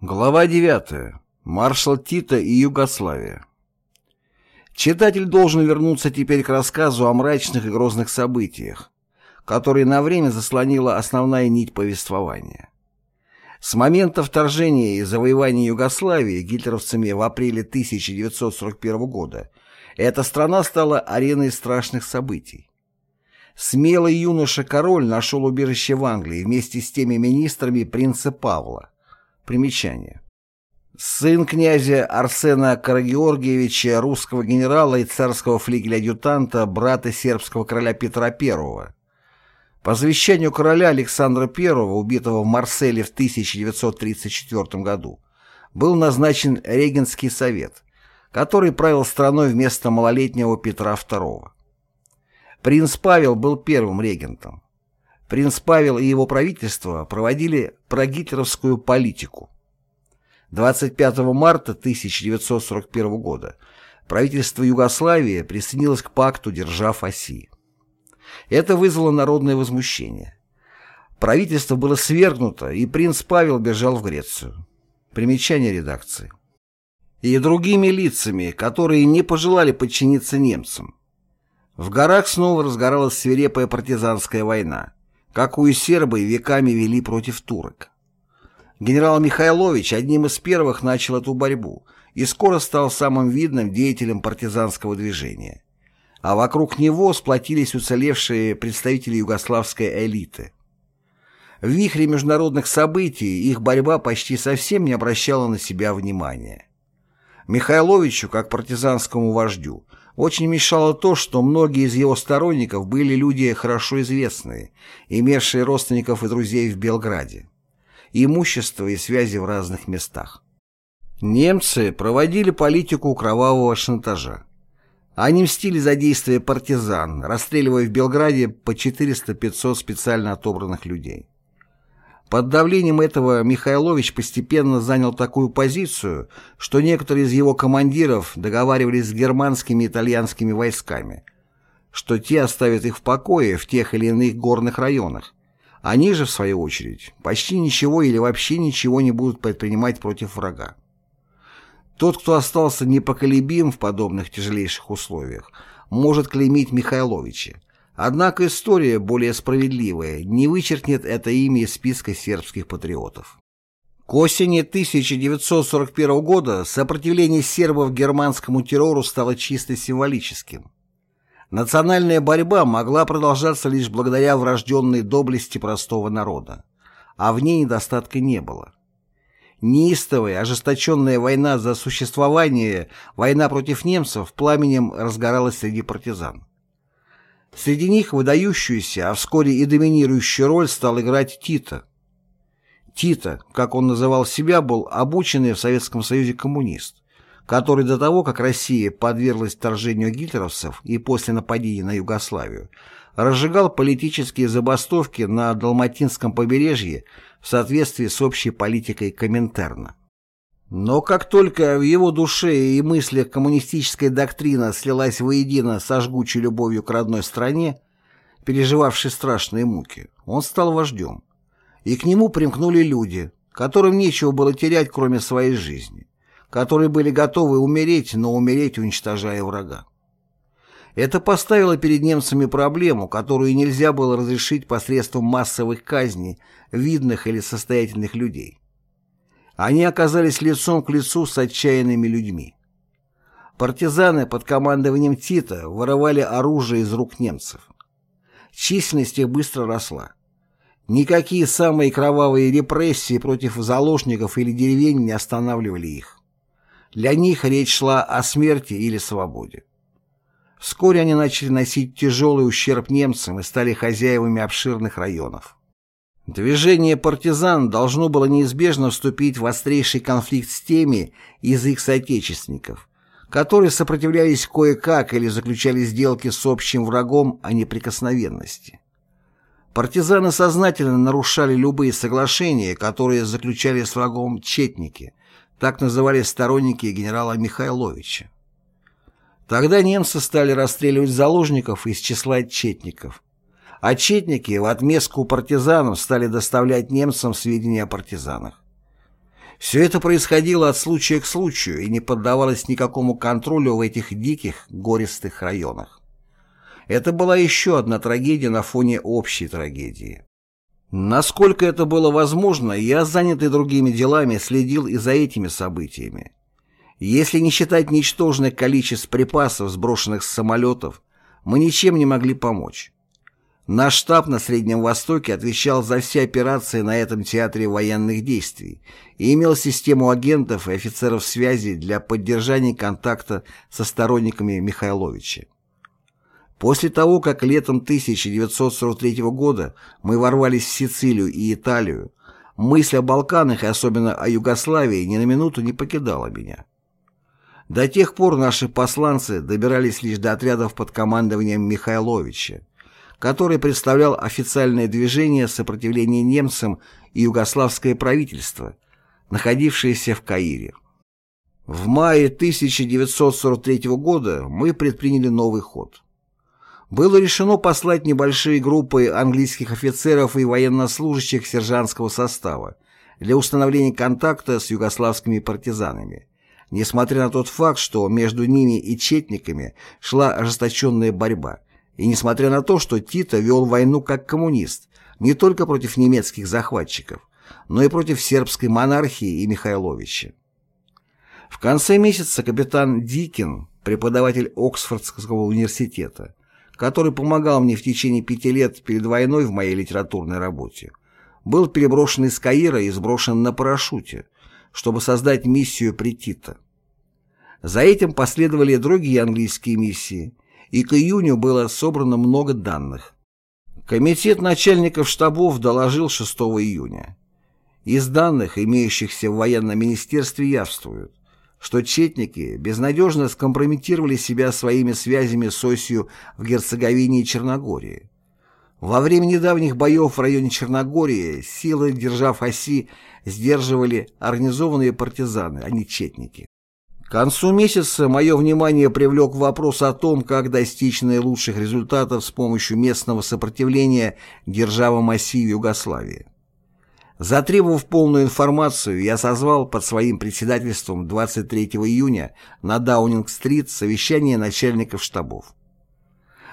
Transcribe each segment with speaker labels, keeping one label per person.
Speaker 1: Глава 9. Маршал Тита и Югославия. Читатель должен вернуться теперь к рассказу о мрачных и грозных событиях, которые на время заслонила основная нить повествования. С момента вторжения и завоевания Югославии гитлеровцами в апреле 1941 года эта страна стала ареной страшных событий. Смелый юноша-король нашел убежище в Англии вместе с теми министрами принца Павла, Примечание. Сын князя Арсена Карагеоргиевича, русского генерала и царского флигеля-адъютанта, брата сербского короля Петра I. По завещанию короля Александра I, убитого в Марселе в 1934 году, был назначен регентский совет, который правил страной вместо малолетнего Петра II. Принц Павел был первым регентом. Принц Павел и его правительство проводили прогитлеровскую политику. 25 марта 1941 года правительство Югославии присоединилось к пакту держав оси. Это вызвало народное возмущение. Правительство было свергнуто, и принц Павел бежал в Грецию. Примечание редакции. И другими лицами, которые не пожелали подчиниться немцам. В горах снова разгоралась свирепая партизанская война какую сербы веками вели против турок. Генерал Михайлович одним из первых начал эту борьбу и скоро стал самым видным деятелем партизанского движения. А вокруг него сплотились уцелевшие представители югославской элиты. В вихре международных событий их борьба почти совсем не обращала на себя внимания. Михайловичу, как партизанскому вождю, очень мешало то, что многие из его сторонников были люди хорошо известные, имевшие родственников и друзей в Белграде, имущество и связи в разных местах. Немцы проводили политику кровавого шантажа. Они мстили за действия партизан, расстреливая в Белграде по 400-500 специально отобранных людей. Под давлением этого Михайлович постепенно занял такую позицию, что некоторые из его командиров договаривались с германскими и итальянскими войсками, что те оставят их в покое в тех или иных горных районах. Они же, в свою очередь, почти ничего или вообще ничего не будут предпринимать против врага. Тот, кто остался непоколебим в подобных тяжелейших условиях, может клеймить Михайловича, Однако история, более справедливая, не вычеркнет это имя из списка сербских патриотов. К осени 1941 года сопротивление сербов германскому террору стало чисто символическим. Национальная борьба могла продолжаться лишь благодаря врожденной доблести простого народа, а в ней недостатка не было. Неистовая, ожесточенная война за существование, война против немцев пламенем разгоралась среди партизан. Среди них выдающуюся, а вскоре и доминирующую роль стал играть Тита. Тита, как он называл себя, был обученный в Советском Союзе коммунист, который до того, как Россия подверглась вторжению гитлеровцев и после нападения на Югославию, разжигал политические забастовки на Далматинском побережье в соответствии с общей политикой Коминтерна. Но как только в его душе и мыслях коммунистическая доктрина слилась воедино со жгучей любовью к родной стране, переживавшей страшные муки, он стал вождем. И к нему примкнули люди, которым нечего было терять, кроме своей жизни, которые были готовы умереть, но умереть, уничтожая врага. Это поставило перед немцами проблему, которую нельзя было разрешить посредством массовых казней видных или состоятельных людей. Они оказались лицом к лицу с отчаянными людьми. Партизаны под командованием Тита воровали оружие из рук немцев. Численность их быстро росла. Никакие самые кровавые репрессии против заложников или деревень не останавливали их. Для них речь шла о смерти или свободе. Вскоре они начали носить тяжелый ущерб немцам и стали хозяевами обширных районов. Движение партизан должно было неизбежно вступить в острейший конфликт с теми из их соотечественников, которые сопротивлялись кое-как или заключали сделки с общим врагом о неприкосновенности. Партизаны сознательно нарушали любые соглашения, которые заключали с врагом четники, так называли сторонники генерала Михайловича. Тогда немцы стали расстреливать заложников из числа четников – Отчетники в отместку партизанам стали доставлять немцам сведения о партизанах. Все это происходило от случая к случаю и не поддавалось никакому контролю в этих диких, гористых районах. Это была еще одна трагедия на фоне общей трагедии. Насколько это было возможно, я, занятый другими делами, следил и за этими событиями. Если не считать ничтожных количеств припасов, сброшенных с самолетов, мы ничем не могли помочь. Наш штаб на Среднем Востоке отвечал за все операции на этом театре военных действий и имел систему агентов и офицеров связи для поддержания контакта со сторонниками Михайловича. После того, как летом 1943 года мы ворвались в Сицилию и Италию, мысль о Балканах и особенно о Югославии ни на минуту не покидала меня. До тех пор наши посланцы добирались лишь до отрядов под командованием Михайловича, который представлял официальное движение сопротивления немцам и югославское правительство, находившееся в Каире. В мае 1943 года мы предприняли новый ход было решено послать небольшие группы английских офицеров и военнослужащих сержантского состава для установления контакта с югославскими партизанами, несмотря на тот факт, что между ними и четниками шла ожесточенная борьба, и несмотря на то, что Тито вел войну как коммунист не только против немецких захватчиков, но и против сербской монархии и Михайловича. В конце месяца капитан Дикин, преподаватель Оксфордского университета, который помогал мне в течение пяти лет перед войной в моей литературной работе, был переброшен из Каира и сброшен на парашюте, чтобы создать миссию Претита. За этим последовали другие английские миссии, и к июню было собрано много данных. Комитет начальников штабов доложил 6 июня. Из данных, имеющихся в военном министерстве, явствуют, что четники безнадежно скомпрометировали себя своими связями с осью в Герцеговине и Черногории. Во время недавних боев в районе Черногории силы, держав оси, сдерживали организованные партизаны, а не четники. К концу месяца мое внимание привлек вопрос о том, как достичь наилучших результатов с помощью местного сопротивления державам оси Югославии. Затребовав полную информацию, я созвал под своим председательством 23 июня на Даунинг-стрит совещание начальников штабов.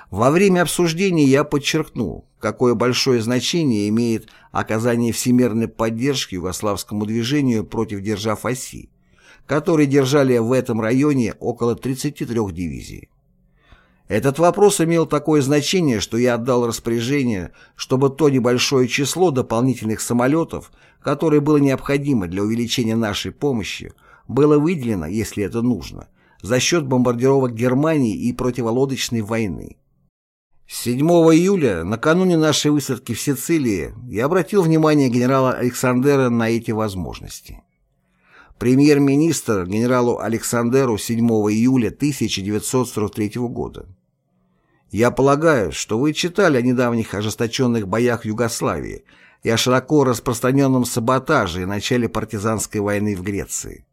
Speaker 1: Во время обсуждения я подчеркнул, какое большое значение имеет оказание всемирной поддержки югославскому движению против держав оси, которые держали в этом районе около 33 дивизий. Этот вопрос имел такое значение, что я отдал распоряжение, чтобы то небольшое число дополнительных самолетов, которое было необходимо для увеличения нашей помощи, было выделено, если это нужно, за счет бомбардировок Германии и противолодочной войны. 7 июля, накануне нашей высадки в Сицилии, я обратил внимание генерала Александера на эти возможности. Премьер-министр генералу Александеру 7 июля 1943 года. Я полагаю, что вы читали о недавних ожесточенных боях в Югославии и о широко распространенном саботаже и начале партизанской войны в Греции.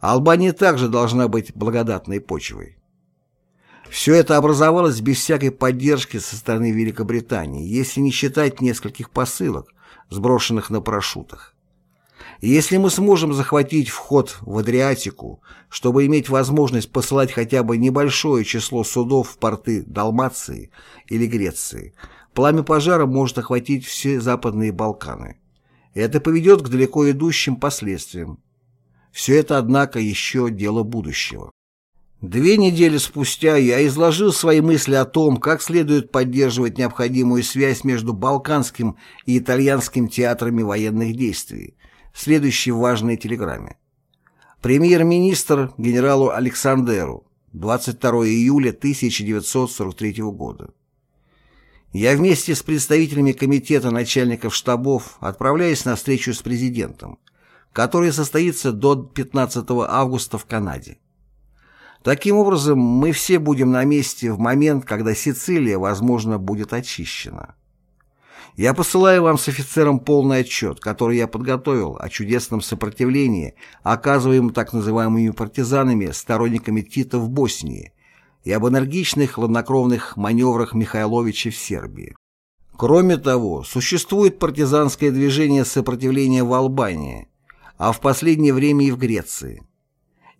Speaker 1: Албания также должна быть благодатной почвой. Все это образовалось без всякой поддержки со стороны Великобритании, если не считать нескольких посылок, сброшенных на парашютах. Если мы сможем захватить вход в Адриатику, чтобы иметь возможность посылать хотя бы небольшое число судов в порты Далмации или Греции, пламя пожара может охватить все Западные Балканы. Это поведет к далеко идущим последствиям. Все это, однако, еще дело будущего. Две недели спустя я изложил свои мысли о том, как следует поддерживать необходимую связь между Балканским и Итальянским театрами военных действий, следующей важной телеграмме. Премьер-министр генералу Александеру 22 июля 1943 года. Я вместе с представителями комитета начальников штабов отправляюсь на встречу с президентом, которая состоится до 15 августа в Канаде. Таким образом, мы все будем на месте в момент, когда Сицилия, возможно, будет очищена. Я посылаю вам с офицером полный отчет, который я подготовил о чудесном сопротивлении, оказываемом так называемыми партизанами, сторонниками Тита в Боснии, и об энергичных хладнокровных маневрах Михайловича в Сербии. Кроме того, существует партизанское движение сопротивления в Албании. а в последнее время и в Греции.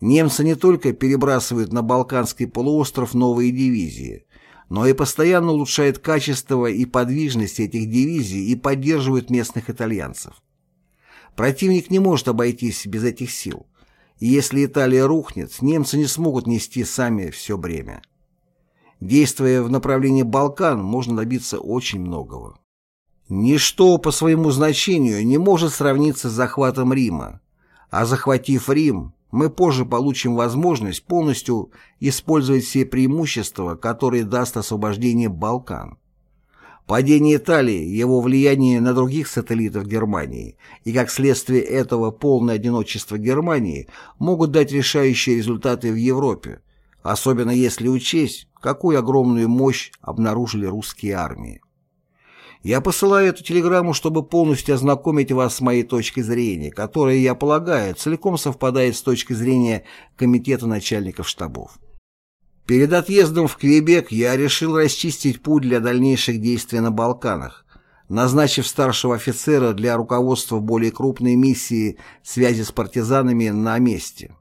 Speaker 1: Немцы не только перебрасывают на Балканский полуостров новые дивизии, но и постоянно улучшают качество и подвижность этих дивизий и поддерживают местных итальянцев. Противник не может обойтись без этих сил, и если Италия рухнет, немцы не смогут нести сами все бремя. Действуя в направлении Балкан, можно добиться очень многого. Ничто по своему значению не может сравниться с захватом Рима, а захватив Рим, мы позже получим возможность полностью использовать все преимущества, которые даст освобождение Балкан. Падение Италии, его влияние на других сателлитов Германии и, как следствие этого, полное одиночество Германии могут дать решающие результаты в Европе, особенно если учесть, какую огромную мощь обнаружили русские армии. Я посылаю эту телеграмму, чтобы полностью ознакомить вас с моей точкой зрения, которая, я полагаю, целиком совпадает с точкой зрения Комитета начальников штабов. Перед отъездом в Квебек я решил расчистить путь для дальнейших действий на Балканах, назначив старшего офицера для руководства более крупной миссии связи с партизанами на месте.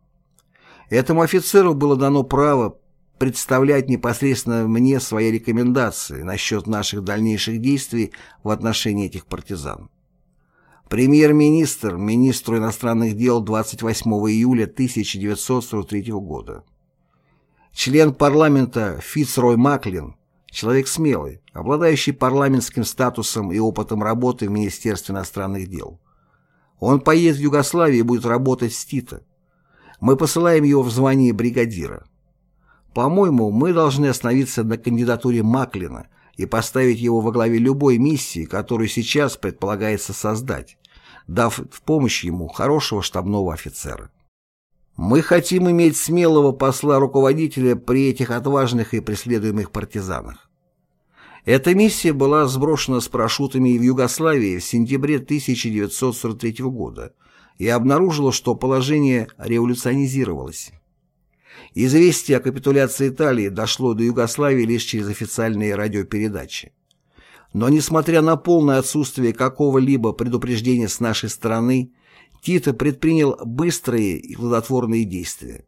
Speaker 1: Этому офицеру было дано право представлять непосредственно мне свои рекомендации насчет наших дальнейших действий в отношении этих партизан. Премьер-министр министру иностранных дел 28 июля 1943 года. Член парламента Фицрой Маклин, человек смелый, обладающий парламентским статусом и опытом работы в Министерстве иностранных дел. Он поедет в Югославию и будет работать с Тито. Мы посылаем его в звании бригадира. По-моему, мы должны остановиться на кандидатуре Маклина и поставить его во главе любой миссии, которую сейчас предполагается создать, дав в помощь ему хорошего штабного офицера. Мы хотим иметь смелого посла-руководителя при этих отважных и преследуемых партизанах. Эта миссия была сброшена с парашютами в Югославии в сентябре 1943 года и обнаружила, что положение революционизировалось. Известие о капитуляции Италии дошло до Югославии лишь через официальные радиопередачи. Но несмотря на полное отсутствие какого-либо предупреждения с нашей стороны, Тито предпринял быстрые и плодотворные действия.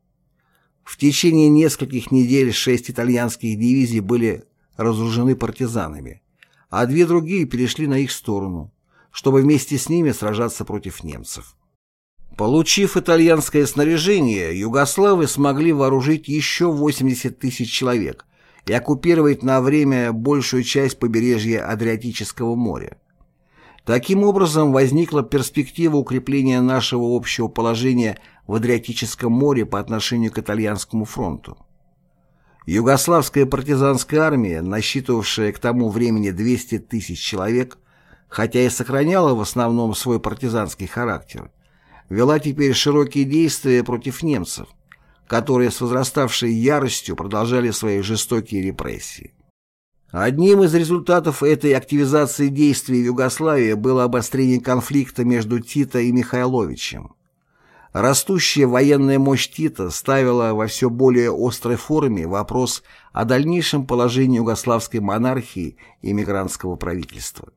Speaker 1: В течение нескольких недель шесть итальянских дивизий были разоружены партизанами, а две другие перешли на их сторону, чтобы вместе с ними сражаться против немцев. Получив итальянское снаряжение, югославы смогли вооружить еще 80 тысяч человек и оккупировать на время большую часть побережья Адриатического моря. Таким образом, возникла перспектива укрепления нашего общего положения в Адриатическом море по отношению к итальянскому фронту. Югославская партизанская армия, насчитывавшая к тому времени 200 тысяч человек, хотя и сохраняла в основном свой партизанский характер, вела теперь широкие действия против немцев, которые с возраставшей яростью продолжали свои жестокие репрессии. Одним из результатов этой активизации действий в Югославии было обострение конфликта между Тито и Михайловичем. Растущая военная мощь Тита ставила во все более острой форме вопрос о дальнейшем положении югославской монархии и мигрантского правительства.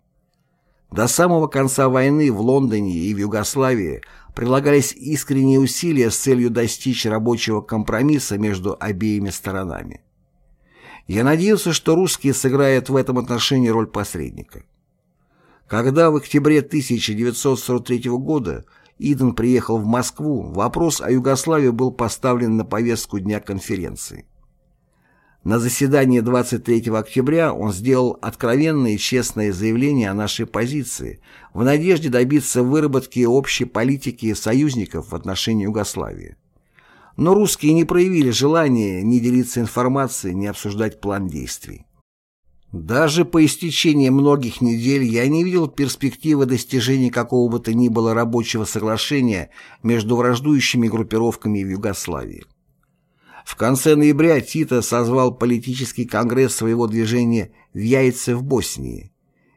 Speaker 1: До самого конца войны в Лондоне и в Югославии прилагались искренние усилия с целью достичь рабочего компромисса между обеими сторонами. Я надеялся, что русские сыграют в этом отношении роль посредника. Когда в октябре 1943 года Иден приехал в Москву, вопрос о Югославии был поставлен на повестку дня конференции. На заседании 23 октября он сделал откровенное и честное заявление о нашей позиции в надежде добиться выработки общей политики союзников в отношении Югославии. Но русские не проявили желания ни делиться информацией, ни обсуждать план действий. Даже по истечении многих недель я не видел перспективы достижения какого бы то ни было рабочего соглашения между враждующими группировками в Югославии. В конце ноября Тито созвал политический конгресс своего движения в Яйце в Боснии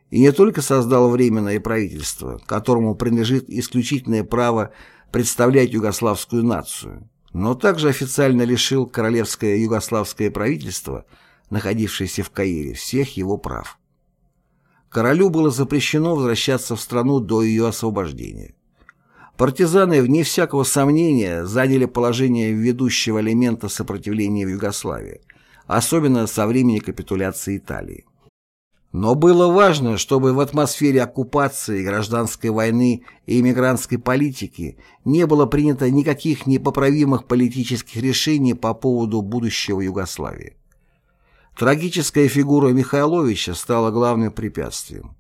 Speaker 1: и не только создал Временное правительство, которому принадлежит исключительное право представлять югославскую нацию, но также официально лишил королевское югославское правительство, находившееся в Каире, всех его прав. Королю было запрещено возвращаться в страну до ее освобождения. Партизаны, вне всякого сомнения, заняли положение ведущего элемента сопротивления в Югославии, особенно со времени капитуляции Италии. Но было важно, чтобы в атмосфере оккупации, гражданской войны и иммигрантской политики не было принято никаких непоправимых политических решений по поводу будущего Югославии. Трагическая фигура Михайловича стала главным препятствием.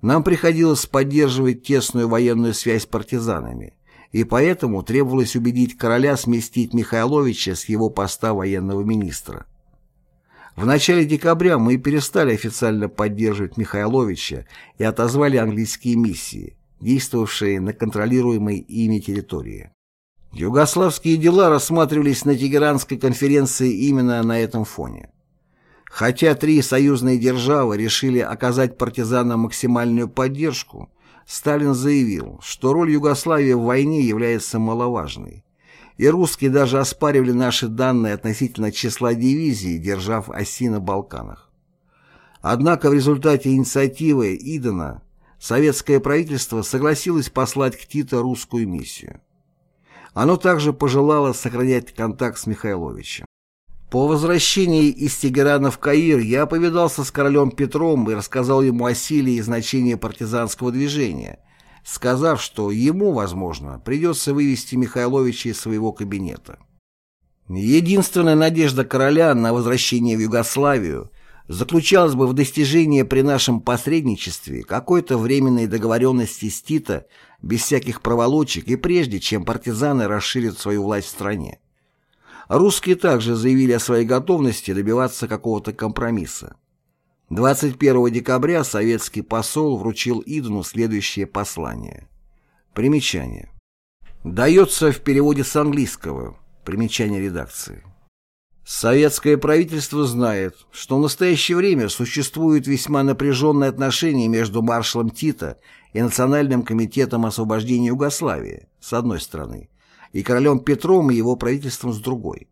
Speaker 1: Нам приходилось поддерживать тесную военную связь с партизанами, и поэтому требовалось убедить короля сместить Михайловича с его поста военного министра. В начале декабря мы перестали официально поддерживать Михайловича и отозвали английские миссии, действовавшие на контролируемой ими территории. Югославские дела рассматривались на Тегеранской конференции именно на этом фоне. Хотя три союзные державы решили оказать партизанам максимальную поддержку, Сталин заявил, что роль Югославии в войне является маловажной, и русские даже оспаривали наши данные относительно числа дивизий, держав оси на Балканах. Однако в результате инициативы Идена советское правительство согласилось послать к Тито русскую миссию. Оно также пожелало сохранять контакт с Михайловичем. По возвращении из Тегерана в Каир я повидался с королем Петром и рассказал ему о силе и значении партизанского движения, сказав, что ему, возможно, придется вывести Михайловича из своего кабинета. Единственная надежда короля на возвращение в Югославию заключалась бы в достижении при нашем посредничестве какой-то временной договоренности с Тита без всяких проволочек и прежде, чем партизаны расширят свою власть в стране. Русские также заявили о своей готовности добиваться какого-то компромисса. 21 декабря советский посол вручил Идуну следующее послание. Примечание. Дается в переводе с английского. Примечание редакции. Советское правительство знает, что в настоящее время существуют весьма напряженные отношения между маршалом Тита и Национальным комитетом освобождения Югославии, с одной стороны, и королем Петром и его правительством с другой.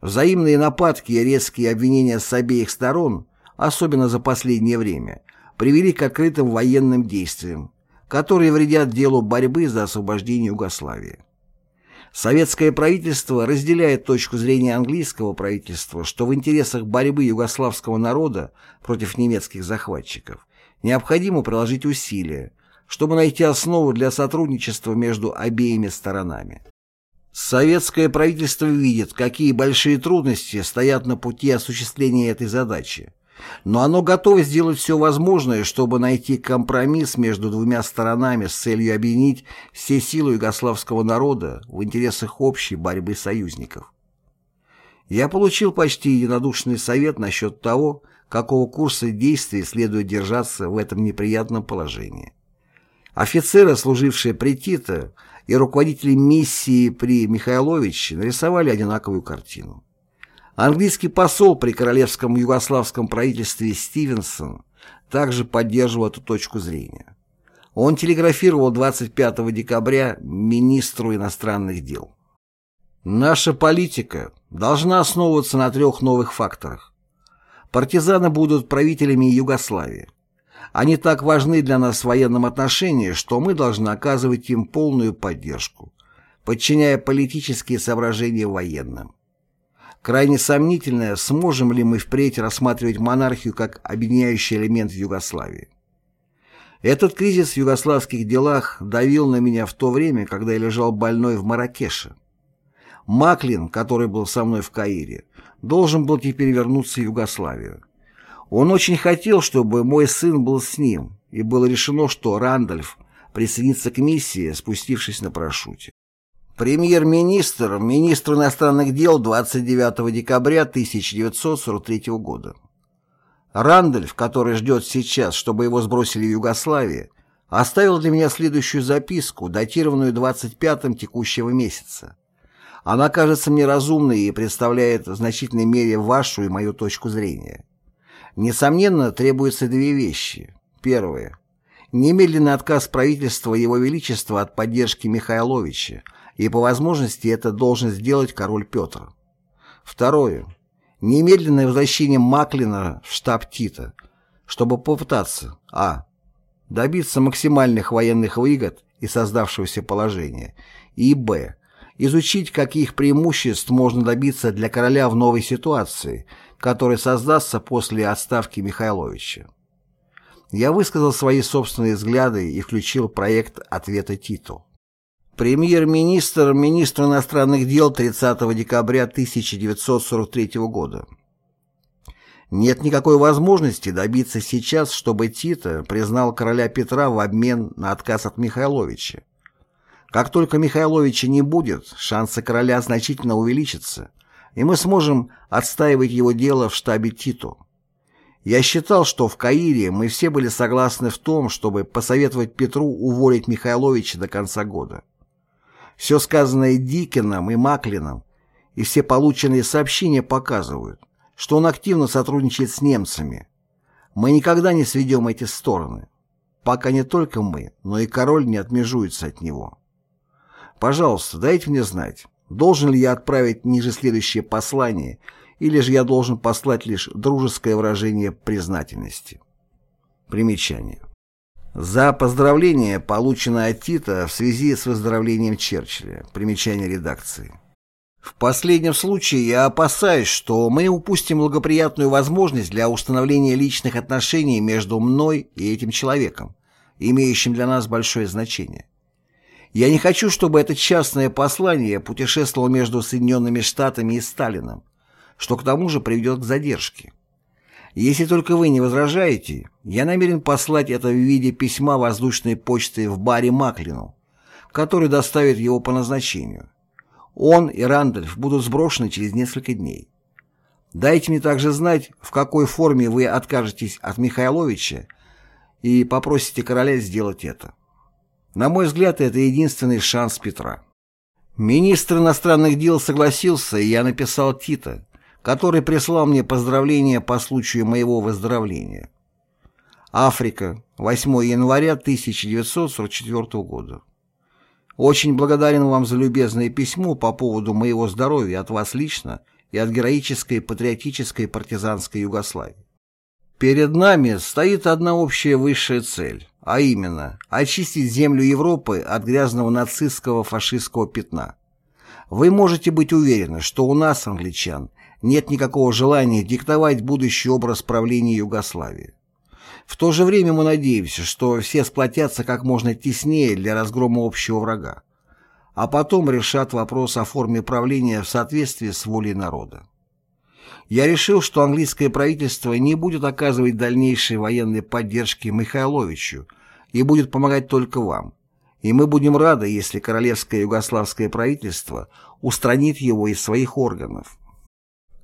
Speaker 1: Взаимные нападки и резкие обвинения с обеих сторон особенно за последнее время, привели к открытым военным действиям, которые вредят делу борьбы за освобождение Югославии. Советское правительство разделяет точку зрения английского правительства, что в интересах борьбы югославского народа против немецких захватчиков необходимо приложить усилия, чтобы найти основу для сотрудничества между обеими сторонами. Советское правительство видит, какие большие трудности стоят на пути осуществления этой задачи, но оно готово сделать все возможное, чтобы найти компромисс между двумя сторонами с целью объединить все силы югославского народа в интересах общей борьбы союзников. Я получил почти единодушный совет насчет того, какого курса действий следует держаться в этом неприятном положении. Офицеры, служившие при Тито, и руководители миссии при Михайловиче нарисовали одинаковую картину. Английский посол при королевском югославском правительстве Стивенсон также поддерживал эту точку зрения. Он телеграфировал 25 декабря министру иностранных дел. Наша политика должна основываться на трех новых факторах. Партизаны будут правителями Югославии. Они так важны для нас в военном отношении, что мы должны оказывать им полную поддержку, подчиняя политические соображения военным. Крайне сомнительно, сможем ли мы впредь рассматривать монархию как объединяющий элемент Югославии. Этот кризис в югославских делах давил на меня в то время, когда я лежал больной в Маракеше. Маклин, который был со мной в Каире, должен был теперь вернуться в Югославию. Он очень хотел, чтобы мой сын был с ним, и было решено, что Рандольф присоединится к миссии, спустившись на парашюте. Премьер-министр, министр иностранных дел 29 декабря 1943 года. Рандольф, который ждет сейчас, чтобы его сбросили в Югославии, оставил для меня следующую записку, датированную 25-м текущего месяца. Она кажется мне разумной и представляет в значительной мере вашу и мою точку зрения. Несомненно, требуются две вещи. Первое. Немедленный отказ правительства Его Величества от поддержки Михайловича, и по возможности это должен сделать король Петр. Второе. Немедленное возвращение Маклина в штаб Тита, чтобы попытаться а. добиться максимальных военных выгод из создавшегося положения, и б. изучить, каких преимуществ можно добиться для короля в новой ситуации, которая создастся после отставки Михайловича. Я высказал свои собственные взгляды и включил проект ответа Титу. Премьер-министр, министр иностранных дел 30 декабря 1943 года. Нет никакой возможности добиться сейчас, чтобы Тита признал короля Петра в обмен на отказ от Михайловича. Как только Михайловича не будет, шансы короля значительно увеличатся, и мы сможем отстаивать его дело в штабе Титу. Я считал, что в Каире мы все были согласны в том, чтобы посоветовать Петру уволить Михайловича до конца года. Все сказанное Дикином и Маклином и все полученные сообщения показывают, что он активно сотрудничает с немцами. Мы никогда не сведем эти стороны, пока не только мы, но и король не отмежуется от него. Пожалуйста, дайте мне знать, должен ли я отправить ниже следующее послание, или же я должен послать лишь дружеское выражение признательности. Примечание. За поздравление, полученное от Тита в связи с выздоровлением Черчилля. Примечание редакции. В последнем случае я опасаюсь, что мы упустим благоприятную возможность для установления личных отношений между мной и этим человеком, имеющим для нас большое значение. Я не хочу, чтобы это частное послание путешествовало между Соединенными Штатами и Сталином, что к тому же приведет к задержке. Если только вы не возражаете, я намерен послать это в виде письма воздушной почты в баре Маклину, который доставит его по назначению. Он и Рандольф будут сброшены через несколько дней. Дайте мне также знать, в какой форме вы откажетесь от Михайловича и попросите короля сделать это. На мой взгляд, это единственный шанс Петра. Министр иностранных дел согласился, и я написал Тита, который прислал мне поздравления по случаю моего выздоровления. Африка, 8 января 1944 года. Очень благодарен вам за любезное письмо по поводу моего здоровья от вас лично и от героической патриотической партизанской Югославии. Перед нами стоит одна общая высшая цель, а именно очистить землю Европы от грязного нацистского фашистского пятна. Вы можете быть уверены, что у нас, англичан, нет никакого желания диктовать будущий образ правления Югославии. В то же время мы надеемся, что все сплотятся как можно теснее для разгрома общего врага, а потом решат вопрос о форме правления в соответствии с волей народа. Я решил, что английское правительство не будет оказывать дальнейшей военной поддержки Михайловичу и будет помогать только вам, и мы будем рады, если королевское югославское правительство устранит его из своих органов.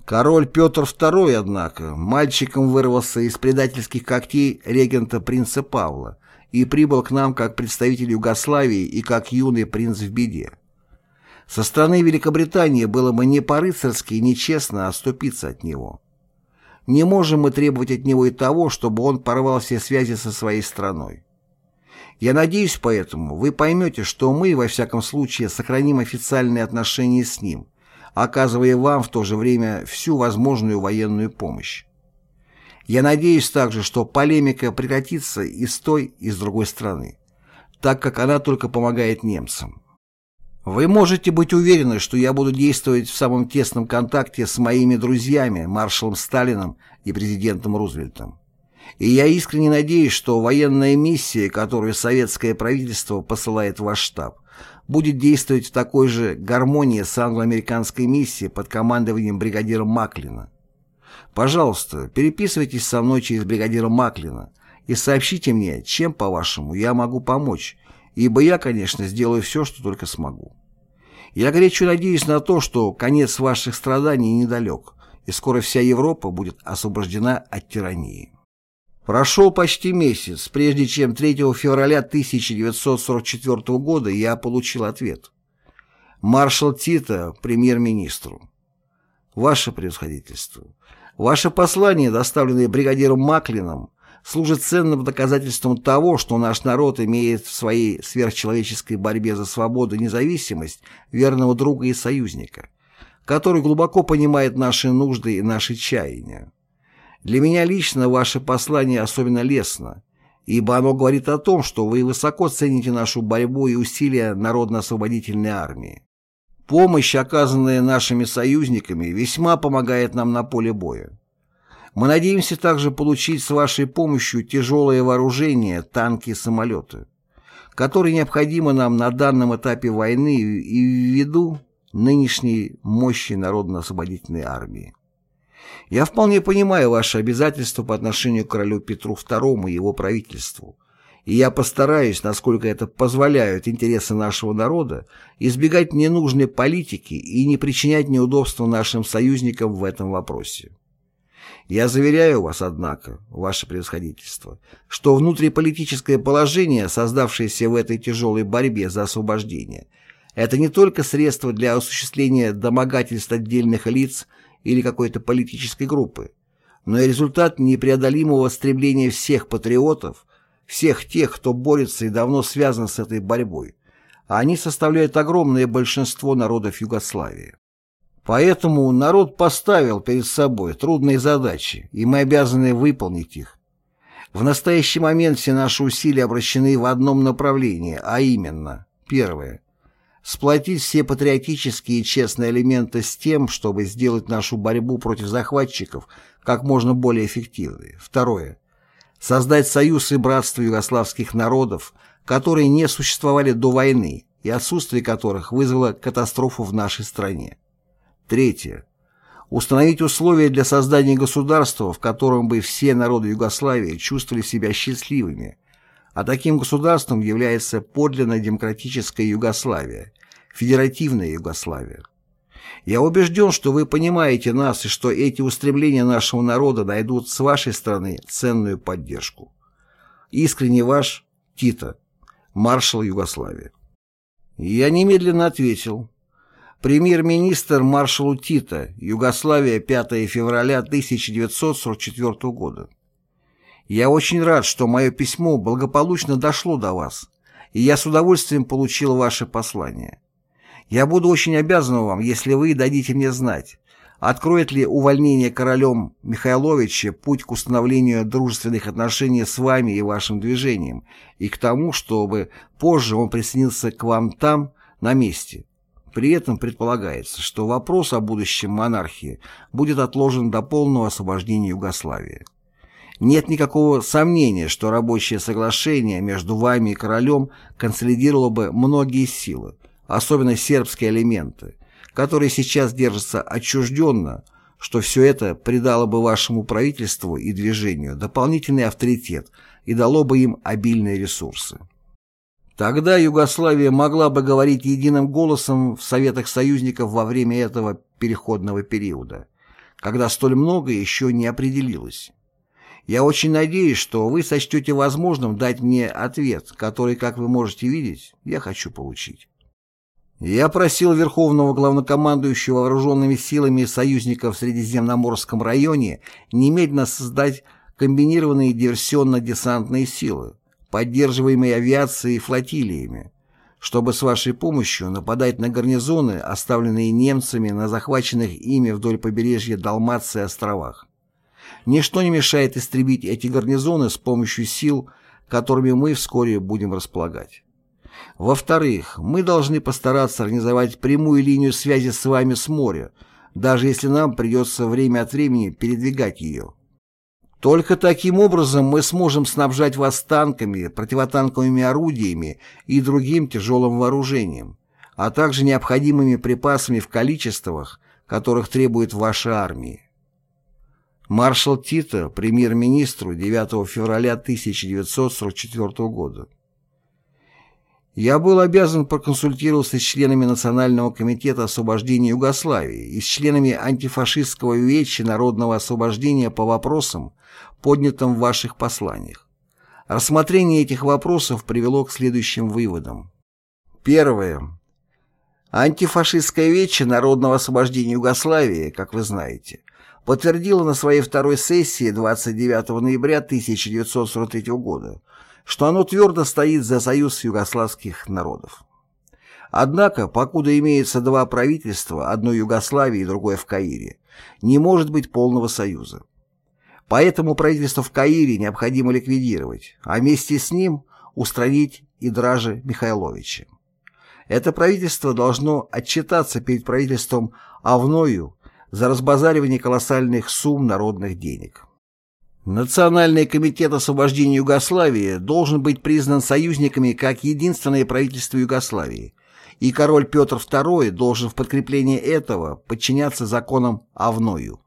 Speaker 1: Король Петр II, однако, мальчиком вырвался из предательских когтей регента принца Павла и прибыл к нам как представитель Югославии и как юный принц в беде. Со стороны Великобритании было бы не по-рыцарски и нечестно оступиться от него. Не можем мы требовать от него и того, чтобы он порвал все связи со своей страной. Я надеюсь поэтому, вы поймете, что мы, во всяком случае, сохраним официальные отношения с ним – оказывая вам в то же время всю возможную военную помощь. Я надеюсь также, что полемика прекратится и с той, и с другой стороны, так как она только помогает немцам. Вы можете быть уверены, что я буду действовать в самом тесном контакте с моими друзьями, маршалом Сталином и президентом Рузвельтом. И я искренне надеюсь, что военная миссия, которую советское правительство посылает в ваш штаб, будет действовать в такой же гармонии с англо-американской миссией под командованием бригадира Маклина. Пожалуйста, переписывайтесь со мной через бригадира Маклина и сообщите мне, чем, по-вашему, я могу помочь, ибо я, конечно, сделаю все, что только смогу. Я горячо надеюсь на то, что конец ваших страданий недалек, и скоро вся Европа будет освобождена от тирании. Прошел почти месяц, прежде чем 3 февраля 1944 года я получил ответ. Маршал Тита премьер-министру. Ваше превосходительство, ваше послание, доставленное бригадиром Маклином, служит ценным доказательством того, что наш народ имеет в своей сверхчеловеческой борьбе за свободу и независимость верного друга и союзника, который глубоко понимает наши нужды и наши чаяния. Для меня лично ваше послание особенно лестно, ибо оно говорит о том, что вы высоко цените нашу борьбу и усилия Народно-освободительной армии. Помощь, оказанная нашими союзниками, весьма помогает нам на поле боя. Мы надеемся также получить с вашей помощью тяжелое вооружение, танки и самолеты, которые необходимы нам на данном этапе войны и ввиду нынешней мощи Народно-освободительной армии. Я вполне понимаю ваши обязательства по отношению к королю Петру II и его правительству, и я постараюсь, насколько это позволяют интересы нашего народа, избегать ненужной политики и не причинять неудобства нашим союзникам в этом вопросе. Я заверяю вас, однако, ваше превосходительство, что внутриполитическое положение, создавшееся в этой тяжелой борьбе за освобождение, это не только средство для осуществления домогательств отдельных лиц или какой-то политической группы, но и результат непреодолимого стремления всех патриотов, всех тех, кто борется и давно связан с этой борьбой, а они составляют огромное большинство народов Югославии. Поэтому народ поставил перед собой трудные задачи, и мы обязаны выполнить их. В настоящий момент все наши усилия обращены в одном направлении, а именно, первое, сплотить все патриотические и честные элементы с тем, чтобы сделать нашу борьбу против захватчиков как можно более эффективной. Второе. Создать союз и братство югославских народов, которые не существовали до войны и отсутствие которых вызвало катастрофу в нашей стране. Третье. Установить условия для создания государства, в котором бы все народы Югославии чувствовали себя счастливыми, а таким государством является подлинно демократическая Югославия, федеративная Югославия. Я убежден, что вы понимаете нас и что эти устремления нашего народа найдут с вашей стороны ценную поддержку. Искренне ваш Тита, маршал Югославии. Я немедленно ответил. Премьер-министр маршалу Тита, Югославия, 5 февраля 1944 года. Я очень рад, что мое письмо благополучно дошло до вас, и я с удовольствием получил ваше послание. Я буду очень обязан вам, если вы дадите мне знать, откроет ли увольнение королем Михайловича путь к установлению дружественных отношений с вами и вашим движением, и к тому, чтобы позже он присоединился к вам там, на месте. При этом предполагается, что вопрос о будущем монархии будет отложен до полного освобождения Югославии. Нет никакого сомнения, что рабочее соглашение между вами и королем консолидировало бы многие силы, особенно сербские элементы, которые сейчас держатся отчужденно, что все это придало бы вашему правительству и движению дополнительный авторитет и дало бы им обильные ресурсы. Тогда Югославия могла бы говорить единым голосом в Советах союзников во время этого переходного периода, когда столь много еще не определилось. Я очень надеюсь, что вы сочтете возможным дать мне ответ, который, как вы можете видеть, я хочу получить. Я просил Верховного Главнокомандующего Вооруженными силами союзников в Средиземноморском районе немедленно создать комбинированные диверсионно-десантные силы, поддерживаемые авиацией и флотилиями, чтобы с вашей помощью нападать на гарнизоны, оставленные немцами на захваченных ими вдоль побережья Далмации островах. Ничто не мешает истребить эти гарнизоны с помощью сил, которыми мы вскоре будем располагать. Во-вторых, мы должны постараться организовать прямую линию связи с вами с моря, даже если нам придется время от времени передвигать ее. Только таким образом мы сможем снабжать вас танками, противотанковыми орудиями и другим тяжелым вооружением, а также необходимыми припасами в количествах, которых требует ваша армия. Маршал Тито, премьер-министру 9 февраля 1944 года. Я был обязан проконсультироваться с членами Национального комитета освобождения Югославии и с членами антифашистского веча народного освобождения по вопросам, поднятым в ваших посланиях. Рассмотрение этих вопросов привело к следующим выводам. Первое. Антифашистское вече народного освобождения Югославии, как вы знаете, подтвердило на своей второй сессии 29 ноября 1943 года, что оно твердо стоит за союз югославских народов. Однако, покуда имеется два правительства, одно Югославии и другое в Каире, не может быть полного союза. Поэтому правительство в Каире необходимо ликвидировать, а вместе с ним устранить и Дражи Михайловича. Это правительство должно отчитаться перед правительством Авною за разбазаривание колоссальных сумм народных денег. Национальный комитет освобождения Югославии должен быть признан союзниками как единственное правительство Югославии, и король Петр II должен в подкрепление этого подчиняться законам Авною.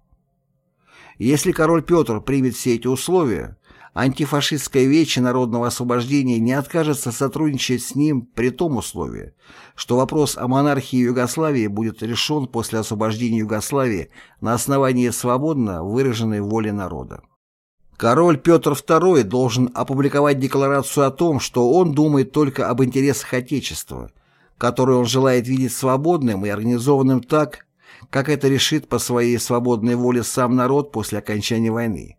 Speaker 1: Если король Петр примет все эти условия, антифашистское вече народного освобождения не откажется сотрудничать с ним при том условии, что вопрос о монархии Югославии будет решен после освобождения Югославии на основании свободно выраженной воли народа. Король Петр II должен опубликовать декларацию о том, что он думает только об интересах Отечества, которое он желает видеть свободным и организованным так, как это решит по своей свободной воле сам народ после окончания войны.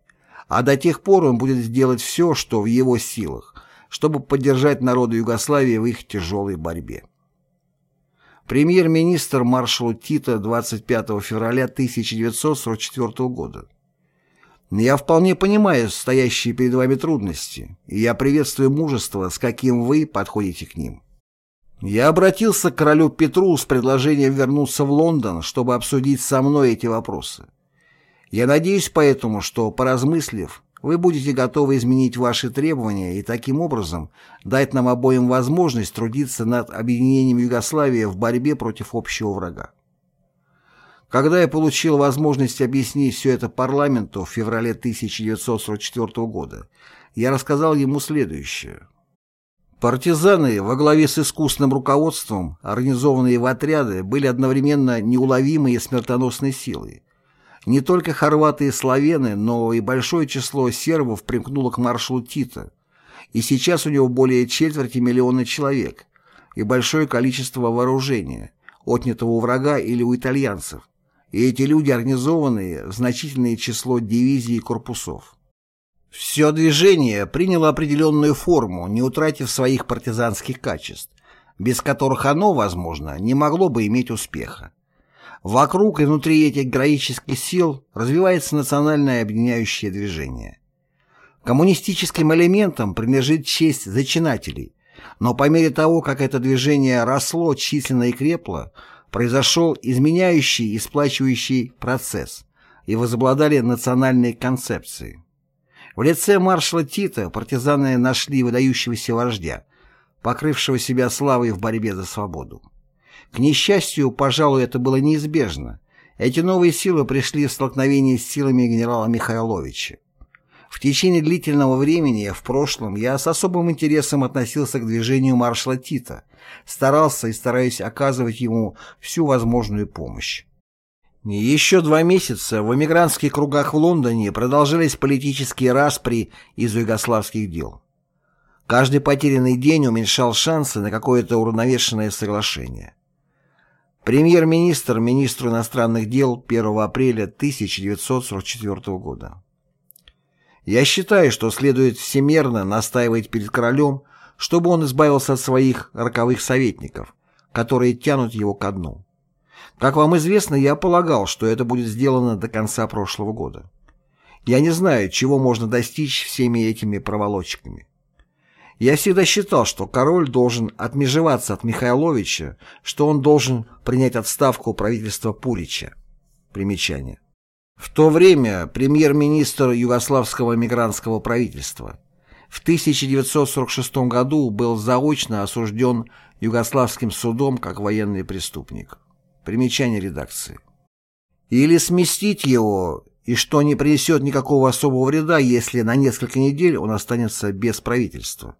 Speaker 1: А до тех пор он будет сделать все, что в его силах, чтобы поддержать народы Югославии в их тяжелой борьбе. Премьер-министр маршал Тита 25 февраля 1944 года. Я вполне понимаю стоящие перед вами трудности, и я приветствую мужество, с каким вы подходите к ним. Я обратился к королю Петру с предложением вернуться в Лондон, чтобы обсудить со мной эти вопросы. Я надеюсь поэтому, что, поразмыслив, вы будете готовы изменить ваши требования и таким образом дать нам обоим возможность трудиться над объединением Югославии в борьбе против общего врага. Когда я получил возможность объяснить все это парламенту в феврале 1944 года, я рассказал ему следующее. Партизаны во главе с искусным руководством, организованные в отряды, были одновременно неуловимой и смертоносной силой. Не только хорваты и славяны, но и большое число сербов примкнуло к маршалу Тита, и сейчас у него более четверти миллиона человек, и большое количество вооружения, отнятого у врага или у итальянцев, и эти люди организованные в значительное число дивизий и корпусов. Все движение приняло определенную форму, не утратив своих партизанских качеств, без которых оно, возможно, не могло бы иметь успеха. Вокруг и внутри этих героических сил развивается национальное объединяющее движение. Коммунистическим элементам принадлежит честь зачинателей, но по мере того, как это движение росло численно и крепло, произошел изменяющий и сплачивающий процесс, и возобладали национальные концепции. В лице маршала Тита партизаны нашли выдающегося вождя, покрывшего себя славой в борьбе за свободу. К несчастью, пожалуй, это было неизбежно. Эти новые силы пришли в столкновение с силами генерала Михайловича. В течение длительного времени в прошлом я с особым интересом относился к движению маршала Тита, старался и стараюсь оказывать ему всю возможную помощь. Еще два месяца в эмигрантских кругах в Лондоне продолжались политические распри из югославских дел. Каждый потерянный день уменьшал шансы на какое-то уравновешенное соглашение. Премьер-министр министру иностранных дел 1 апреля 1944 года. Я считаю, что следует всемерно настаивать перед королем, чтобы он избавился от своих роковых советников, которые тянут его ко дну. Как вам известно, я полагал, что это будет сделано до конца прошлого года. Я не знаю, чего можно достичь всеми этими проволочками. Я всегда считал, что король должен отмежеваться от Михайловича, что он должен принять отставку правительства Пурича. Примечание. В то время премьер-министр югославского мигрантского правительства в 1946 году был заочно осужден Югославским судом как военный преступник. Примечание редакции. Или сместить его, и что не принесет никакого особого вреда, если на несколько недель он останется без правительства.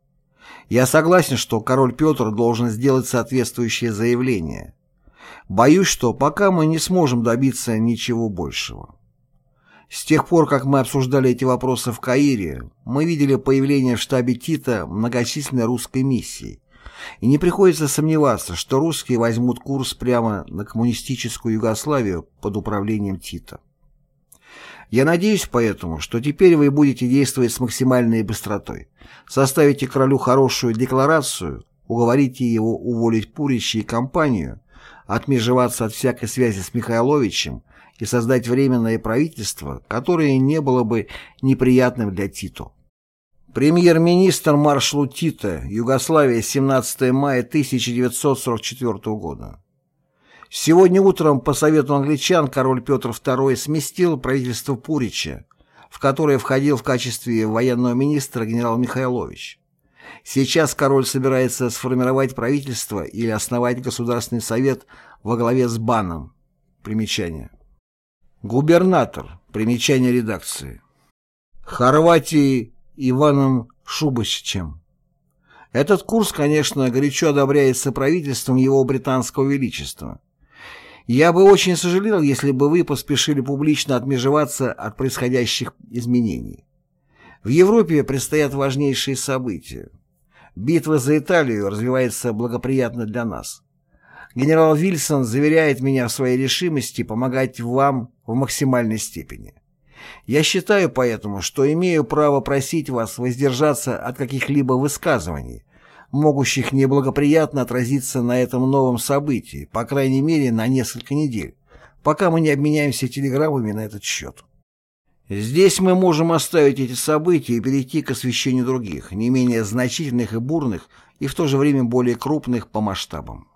Speaker 1: Я согласен, что король Петр должен сделать соответствующее заявление. Боюсь, что пока мы не сможем добиться ничего большего. С тех пор, как мы обсуждали эти вопросы в Каире, мы видели появление в штабе Тита многочисленной русской миссии. И не приходится сомневаться, что русские возьмут курс прямо на коммунистическую Югославию под управлением Тита. Я надеюсь поэтому, что теперь вы будете действовать с максимальной быстротой, составите королю хорошую декларацию, уговорите его уволить Пурича и компанию, отмежеваться от всякой связи с Михайловичем и создать временное правительство, которое не было бы неприятным для Титу. Премьер-министр маршалу Тита, Югославия, 17 мая 1944 года. Сегодня утром по совету англичан король Петр II сместил правительство Пурича, в которое входил в качестве военного министра генерал Михайлович. Сейчас король собирается сформировать правительство или основать Государственный совет во главе с Баном. Примечание. Губернатор. Примечание редакции. Хорватии Иваном Шубачичем. Этот курс, конечно, горячо одобряется правительством его британского величества. Я бы очень сожалел, если бы вы поспешили публично отмежеваться от происходящих изменений. В Европе предстоят важнейшие события. Битва за Италию развивается благоприятно для нас. Генерал Вильсон заверяет меня в своей решимости помогать вам в максимальной степени. Я считаю поэтому, что имею право просить вас воздержаться от каких-либо высказываний, могущих неблагоприятно отразиться на этом новом событии, по крайней мере на несколько недель, пока мы не обменяемся телеграммами на этот счет. Здесь мы можем оставить эти события и перейти к освещению других, не менее значительных и бурных, и в то же время более крупных по масштабам.